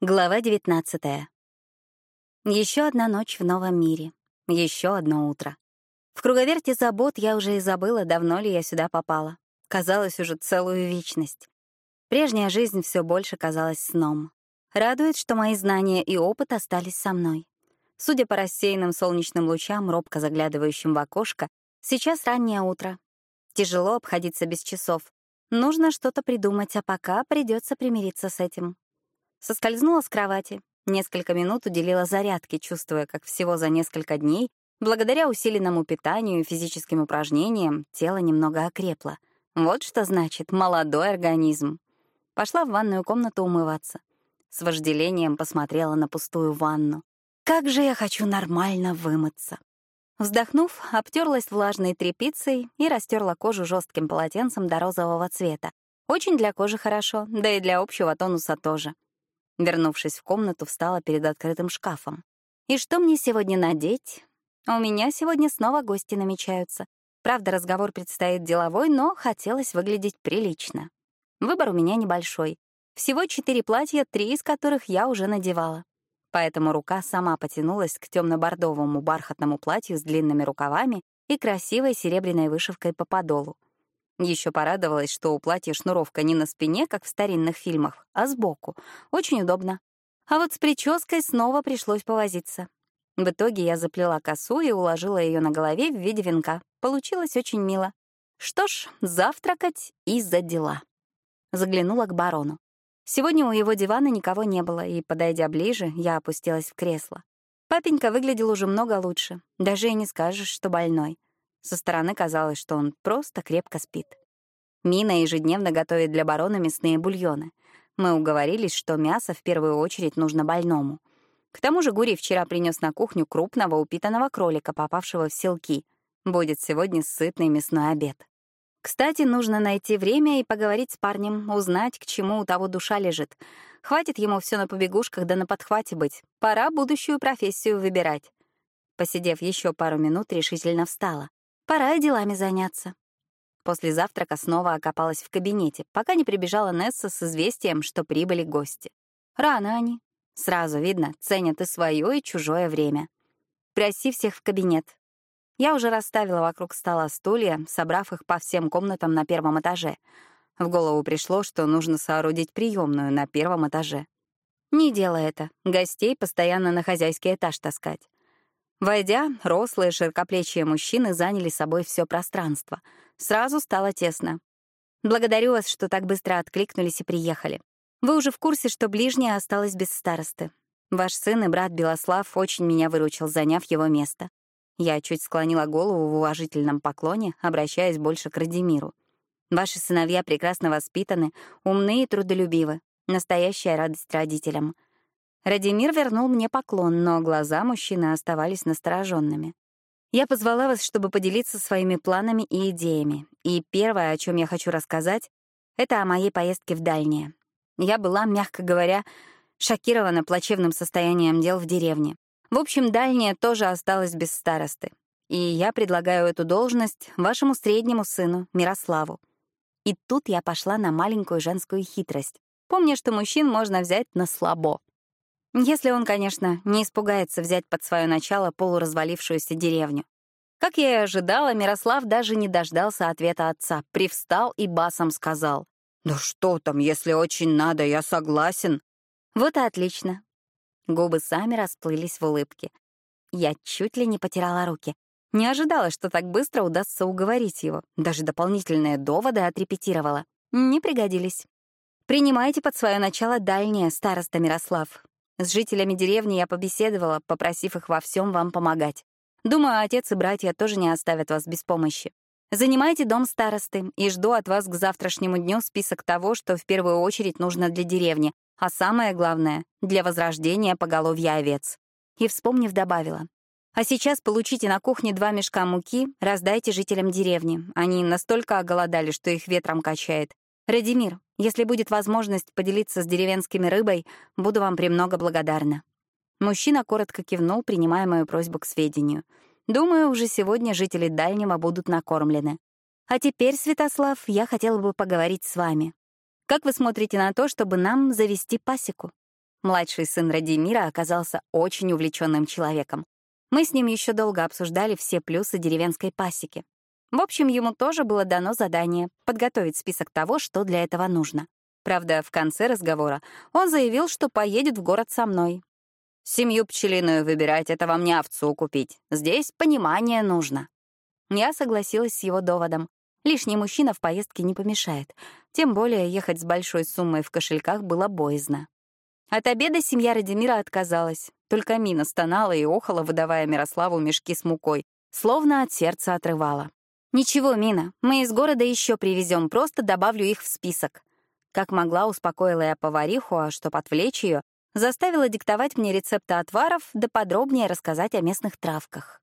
Глава 19. Еще одна ночь в новом мире. Еще одно утро. В круговерте забот я уже и забыла, давно ли я сюда попала. Казалось уже целую вечность. Прежняя жизнь все больше казалась сном. Радует, что мои знания и опыт остались со мной. Судя по рассеянным солнечным лучам, робко заглядывающим в окошко, сейчас раннее утро. Тяжело обходиться без часов. Нужно что-то придумать, а пока придется примириться с этим. Соскользнула с кровати, несколько минут уделила зарядке, чувствуя, как всего за несколько дней, благодаря усиленному питанию и физическим упражнениям, тело немного окрепло. Вот что значит молодой организм. Пошла в ванную комнату умываться. С вожделением посмотрела на пустую ванну. Как же я хочу нормально вымыться. Вздохнув, обтерлась влажной тряпицей и растерла кожу жестким полотенцем до розового цвета. Очень для кожи хорошо, да и для общего тонуса тоже. Вернувшись в комнату, встала перед открытым шкафом. «И что мне сегодня надеть? У меня сегодня снова гости намечаются. Правда, разговор предстоит деловой, но хотелось выглядеть прилично. Выбор у меня небольшой. Всего четыре платья, три из которых я уже надевала. Поэтому рука сама потянулась к темно-бордовому бархатному платью с длинными рукавами и красивой серебряной вышивкой по подолу. Еще порадовалась, что у платья шнуровка не на спине, как в старинных фильмах, а сбоку. Очень удобно. А вот с прической снова пришлось повозиться. В итоге я заплела косу и уложила ее на голове в виде венка. Получилось очень мило. Что ж, завтракать и за дела. Заглянула к барону. Сегодня у его дивана никого не было, и, подойдя ближе, я опустилась в кресло. Папенька выглядел уже много лучше. Даже и не скажешь, что больной. Со стороны казалось, что он просто крепко спит. Мина ежедневно готовит для барона мясные бульоны. Мы уговорились, что мясо в первую очередь нужно больному. К тому же Гурий вчера принес на кухню крупного упитанного кролика, попавшего в селки. Будет сегодня сытный мясной обед. Кстати, нужно найти время и поговорить с парнем, узнать, к чему у того душа лежит. Хватит ему все на побегушках да на подхвате быть. Пора будущую профессию выбирать. Посидев еще пару минут, решительно встала. Пора и делами заняться. После завтрака снова окопалась в кабинете, пока не прибежала Несса с известием, что прибыли гости. Рано они. Сразу видно, ценят и свое, и чужое время. Проси всех в кабинет. Я уже расставила вокруг стола стулья, собрав их по всем комнатам на первом этаже. В голову пришло, что нужно соорудить приемную на первом этаже. Не делай это. Гостей постоянно на хозяйский этаж таскать. Войдя, рослые широкоплечие мужчины заняли собой все пространство. Сразу стало тесно. Благодарю вас, что так быстро откликнулись и приехали. Вы уже в курсе, что ближняя осталась без старосты. Ваш сын и брат Белослав очень меня выручил, заняв его место. Я чуть склонила голову в уважительном поклоне, обращаясь больше к Радимиру. Ваши сыновья прекрасно воспитаны, умны и трудолюбивы. Настоящая радость родителям — Радимир вернул мне поклон, но глаза мужчины оставались настороженными. Я позвала вас, чтобы поделиться своими планами и идеями. И первое, о чем я хочу рассказать, это о моей поездке в Дальнее. Я была, мягко говоря, шокирована плачевным состоянием дел в деревне. В общем, Дальнее тоже осталось без старосты. И я предлагаю эту должность вашему среднему сыну, Мирославу. И тут я пошла на маленькую женскую хитрость. Помня, что мужчин можно взять на слабо. Если он, конечно, не испугается взять под свое начало полуразвалившуюся деревню. Как я и ожидала, Мирослав даже не дождался ответа отца, привстал и басом сказал. «Да что там, если очень надо, я согласен». Вот и отлично. Губы сами расплылись в улыбке. Я чуть ли не потирала руки. Не ожидала, что так быстро удастся уговорить его. Даже дополнительные доводы отрепетировала. Не пригодились. Принимайте под свое начало дальнее, староста Мирослав. С жителями деревни я побеседовала, попросив их во всем вам помогать. Думаю, отец и братья тоже не оставят вас без помощи. Занимайте дом старосты и жду от вас к завтрашнему дню список того, что в первую очередь нужно для деревни, а самое главное — для возрождения поголовья овец. И, вспомнив, добавила. А сейчас получите на кухне два мешка муки, раздайте жителям деревни. Они настолько оголодали, что их ветром качает. Радимир, если будет возможность поделиться с деревенскими рыбой, буду вам премного благодарна». Мужчина коротко кивнул, принимая мою просьбу к сведению. «Думаю, уже сегодня жители Дальнего будут накормлены. А теперь, Святослав, я хотела бы поговорить с вами. Как вы смотрите на то, чтобы нам завести пасеку?» Младший сын Радимира оказался очень увлеченным человеком. Мы с ним еще долго обсуждали все плюсы деревенской пасеки. В общем, ему тоже было дано задание — подготовить список того, что для этого нужно. Правда, в конце разговора он заявил, что поедет в город со мной. «Семью пчелиную выбирать — это вам не овцу купить. Здесь понимание нужно». Я согласилась с его доводом. Лишний мужчина в поездке не помешает. Тем более ехать с большой суммой в кошельках было боязно. От обеда семья Радимира отказалась. Только Мина стонала и охала, выдавая Мирославу мешки с мукой, словно от сердца отрывала. «Ничего, Мина, мы из города еще привезем, просто добавлю их в список». Как могла, успокоила я повариху, а чтоб отвлечь ее, заставила диктовать мне рецепты отваров, да подробнее рассказать о местных травках.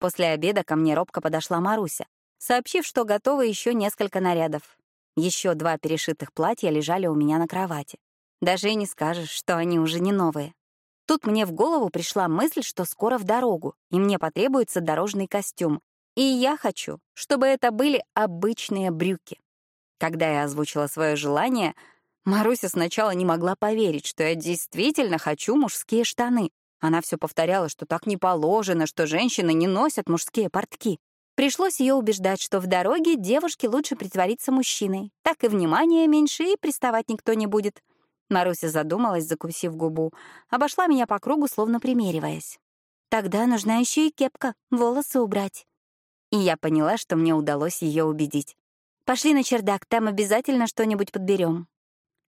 После обеда ко мне робко подошла Маруся, сообщив, что готовы еще несколько нарядов. Еще два перешитых платья лежали у меня на кровати. Даже и не скажешь, что они уже не новые. Тут мне в голову пришла мысль, что скоро в дорогу, и мне потребуется дорожный костюм, и я хочу, чтобы это были обычные брюки. Когда я озвучила свое желание, Маруся сначала не могла поверить, что я действительно хочу мужские штаны. Она все повторяла, что так не положено, что женщины не носят мужские портки. Пришлось ее убеждать, что в дороге девушке лучше притвориться мужчиной. Так и внимания меньше, и приставать никто не будет. Маруся задумалась, закусив губу. Обошла меня по кругу, словно примериваясь. «Тогда нужна еще и кепка, волосы убрать». И я поняла, что мне удалось ее убедить. «Пошли на чердак, там обязательно что-нибудь подберем.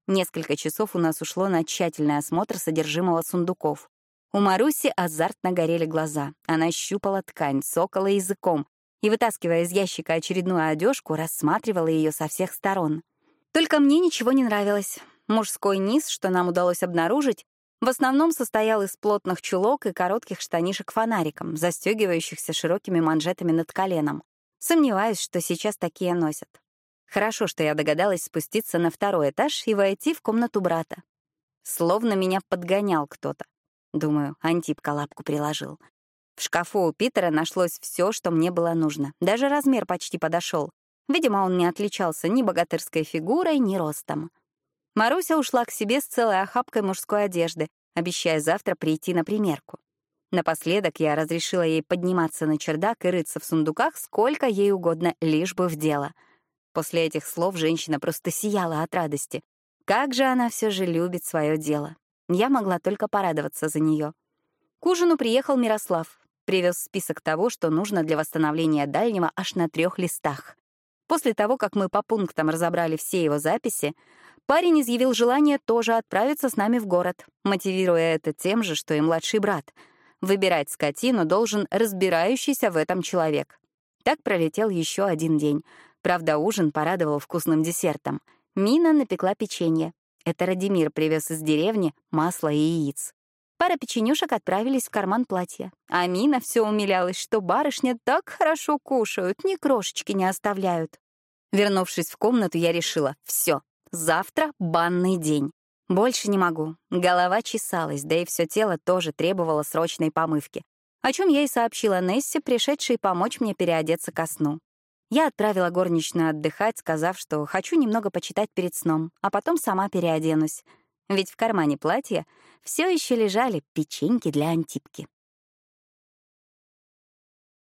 Несколько часов у нас ушло на тщательный осмотр содержимого сундуков. У Маруси азартно горели глаза. Она щупала ткань, сокала языком и, вытаскивая из ящика очередную одежку, рассматривала ее со всех сторон. Только мне ничего не нравилось. Мужской низ, что нам удалось обнаружить, в основном состоял из плотных чулок и коротких штанишек фонариком, застегивающихся широкими манжетами над коленом. Сомневаюсь, что сейчас такие носят. Хорошо, что я догадалась спуститься на второй этаж и войти в комнату брата. Словно меня подгонял кто-то. Думаю, Антипка лапку приложил. В шкафу у Питера нашлось все, что мне было нужно. Даже размер почти подошел. Видимо, он не отличался ни богатырской фигурой, ни ростом. Маруся ушла к себе с целой охапкой мужской одежды, обещая завтра прийти на примерку. Напоследок я разрешила ей подниматься на чердак и рыться в сундуках сколько ей угодно, лишь бы в дело. После этих слов женщина просто сияла от радости. Как же она все же любит свое дело. Я могла только порадоваться за нее. К ужину приехал Мирослав. Привез список того, что нужно для восстановления дальнего аж на трех листах. После того, как мы по пунктам разобрали все его записи, Парень изъявил желание тоже отправиться с нами в город, мотивируя это тем же, что и младший брат. Выбирать скотину должен разбирающийся в этом человек. Так пролетел еще один день. Правда, ужин порадовал вкусным десертом. Мина напекла печенье. Это Радимир привез из деревни масло и яиц. Пара печенюшек отправились в карман платья. А Мина все умилялась, что барышня так хорошо кушают, ни крошечки не оставляют. Вернувшись в комнату, я решила — все, Завтра банный день. Больше не могу. Голова чесалась, да и все тело тоже требовало срочной помывки. О чем я и сообщила Нессе, пришедшей помочь мне переодеться ко сну. Я отправила горничную отдыхать, сказав, что хочу немного почитать перед сном, а потом сама переоденусь. Ведь в кармане платья все еще лежали печеньки для антипки.